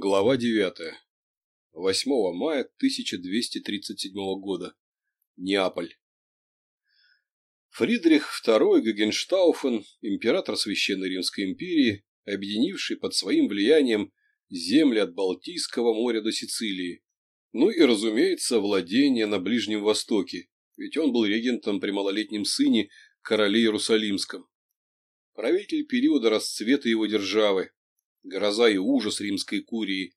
Глава 9. 8 мая 1237 года. Неаполь. Фридрих II Гагенштауфен, император Священной Римской империи, объединивший под своим влиянием земли от Балтийского моря до Сицилии, ну и, разумеется, владения на Ближнем Востоке, ведь он был регентом при малолетнем сыне короле Иерусалимском. Правитель периода расцвета его державы, гроза и ужас римской курии,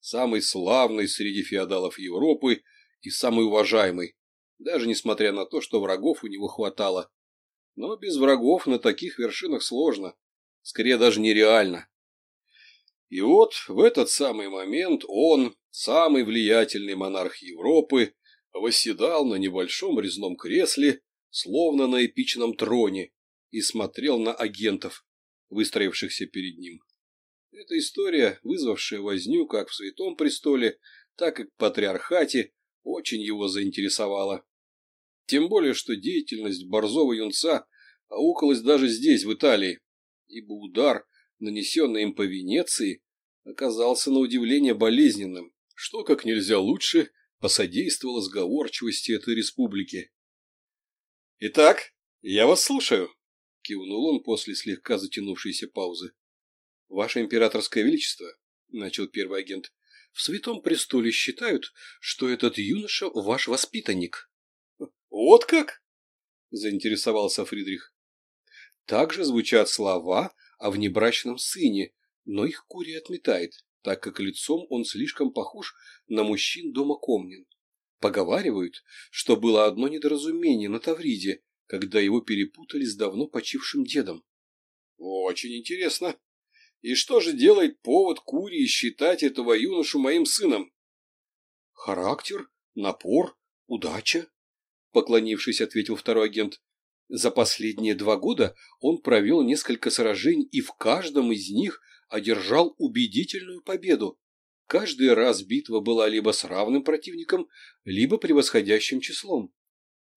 самый славный среди феодалов Европы и самый уважаемый, даже несмотря на то, что врагов у него хватало. Но без врагов на таких вершинах сложно, скорее даже нереально. И вот в этот самый момент он, самый влиятельный монарх Европы, восседал на небольшом резном кресле, словно на эпичном троне, и смотрел на агентов, выстроившихся перед ним. Эта история, вызвавшая возню как в Святом Престоле, так и к Патриархате, очень его заинтересовала. Тем более, что деятельность борзого юнца аукалась даже здесь, в Италии, ибо удар, нанесенный им по Венеции, оказался на удивление болезненным, что как нельзя лучше посодействовало сговорчивости этой республики. «Итак, я вас слушаю», – кивнул он после слегка затянувшейся паузы. «Ваше императорское величество», — начал первый агент, — «в святом престоле считают, что этот юноша ваш воспитанник». «Вот как?» — заинтересовался Фридрих. «Также звучат слова о внебрачном сыне, но их Курия отметает, так как лицом он слишком похож на мужчин дома Комнин. Поговаривают, что было одно недоразумение на Тавриде, когда его перепутали с давно почившим дедом». «Очень интересно», и что же делает повод Курии считать этого юношу моим сыном? Характер, напор, удача, поклонившись, ответил второй агент. За последние два года он провел несколько сражений и в каждом из них одержал убедительную победу. Каждый раз битва была либо с равным противником, либо превосходящим числом.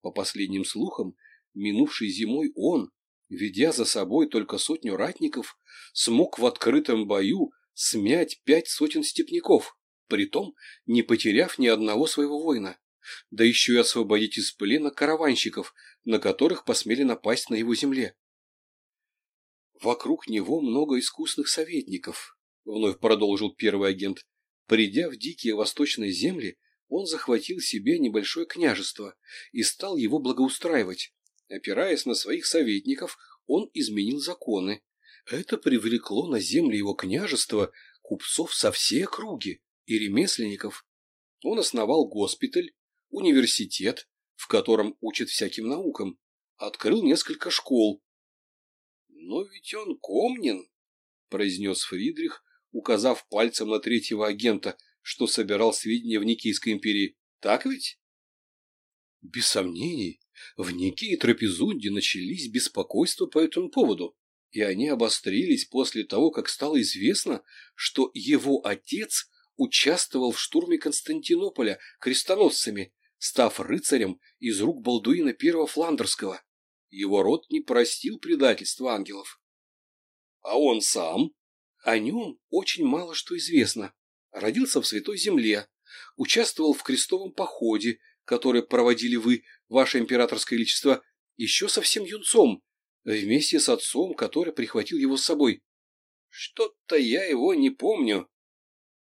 По последним слухам, минувшей зимой он, Ведя за собой только сотню ратников, смог в открытом бою смять пять сотен степняков, притом не потеряв ни одного своего воина, да еще и освободить из плена караванщиков, на которых посмели напасть на его земле. Вокруг него много искусных советников, вновь продолжил первый агент. Придя в дикие восточные земли, он захватил себе небольшое княжество и стал его благоустраивать. Опираясь на своих советников, он изменил законы. Это привлекло на земли его княжества купцов со всей округи и ремесленников. Он основал госпиталь, университет, в котором учат всяким наукам, открыл несколько школ. «Но ведь он комнен, — произнес Фридрих, указав пальцем на третьего агента, что собирал сведения в Никийской империи. «Так ведь?» без сомнений, в некие трапезунди начались беспокойства по этому поводу, и они обострились после того, как стало известно, что его отец участвовал в штурме Константинополя крестоносцами, став рыцарем из рук Балдуина I Фландерского. Его род не простил предательства ангелов. А он сам? О нем очень мало что известно. Родился в Святой Земле, участвовал в крестовом походе которые проводили вы, ваше императорское величество, еще совсем юнцом, вместе с отцом, который прихватил его с собой. Что-то я его не помню.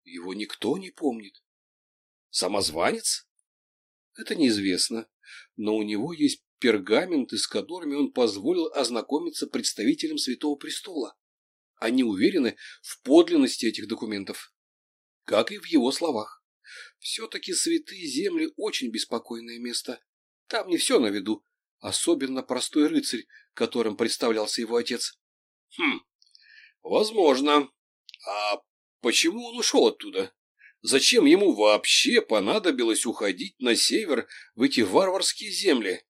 Его никто не помнит. Самозванец? Это неизвестно, но у него есть пергаменты, с которыми он позволил ознакомиться представителям Святого Престола. Они уверены в подлинности этих документов, как и в его словах. Все-таки святые земли очень беспокойное место. Там не все на виду, особенно простой рыцарь, которым представлялся его отец. Хм, возможно. А почему он ушел оттуда? Зачем ему вообще понадобилось уходить на север в эти варварские земли?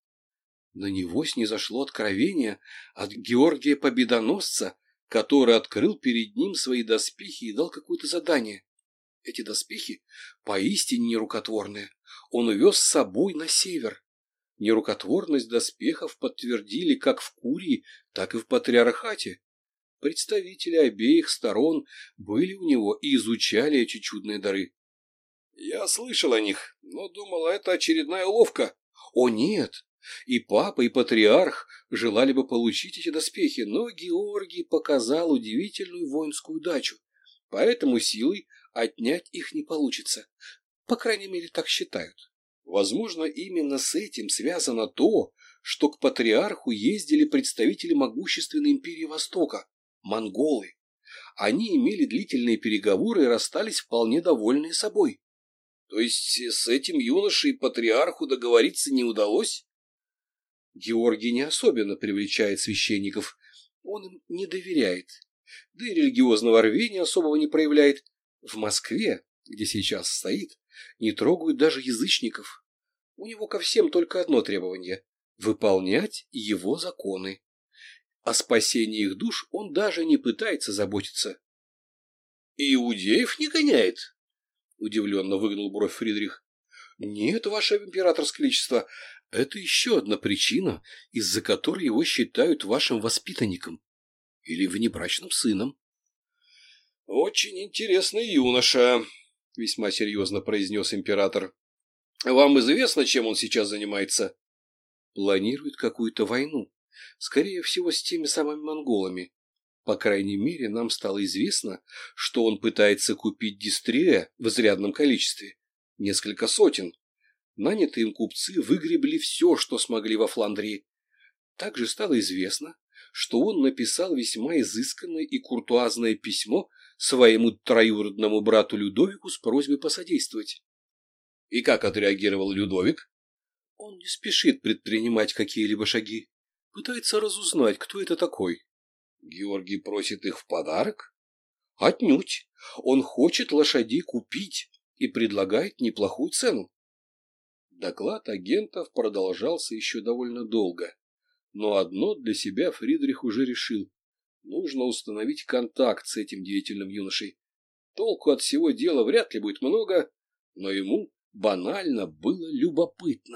На него снизошло откровение от Георгия Победоносца, который открыл перед ним свои доспехи и дал какое-то задание. Эти доспехи поистине нерукотворные. Он увез с собой на север. Нерукотворность доспехов подтвердили как в Курии, так и в Патриархате. Представители обеих сторон были у него и изучали эти чудные дары. Я слышал о них, но думал, а это очередная ловка. О нет! И папа, и патриарх желали бы получить эти доспехи, но Георгий показал удивительную воинскую дачу. Поэтому силой отнять их не получится. По крайней мере, так считают. Возможно, именно с этим связано то, что к патриарху ездили представители могущественной империи Востока – монголы. Они имели длительные переговоры и расстались вполне довольные собой. То есть с этим юношей патриарху договориться не удалось? Георгий не особенно привлечает священников. Он им не доверяет. Да и религиозного рвения особого не проявляет – в Москве, где сейчас стоит, не трогают даже язычников. У него ко всем только одно требование – выполнять его законы. О спасении их душ он даже не пытается заботиться. «Иудеев не гоняет?» – удивленно выгнал бровь Фридрих. «Нет, ваше императорское величество, это еще одна причина, из-за которой его считают вашим воспитанником или внебрачным сыном. «Очень интересный юноша», — весьма серьезно произнес император. «Вам известно, чем он сейчас занимается?» «Планирует какую-то войну. Скорее всего, с теми самыми монголами. По крайней мере, нам стало известно, что он пытается купить дистрия в изрядном количестве. Несколько сотен. Нанятые им купцы выгребли все, что смогли во Фландрии. Также стало известно, что он написал весьма изысканное и куртуазное письмо своему троюродному брату Людовику с просьбой посодействовать. И как отреагировал Людовик? Он не спешит предпринимать какие-либо шаги. Пытается разузнать, кто это такой. Георгий просит их в подарок? Отнюдь. Он хочет лошадей купить и предлагает неплохую цену. Доклад агентов продолжался еще довольно долго. Но одно для себя Фридрих уже решил. Нужно установить контакт с этим деятельным юношей. Толку от всего дела вряд ли будет много, но ему банально было любопытно.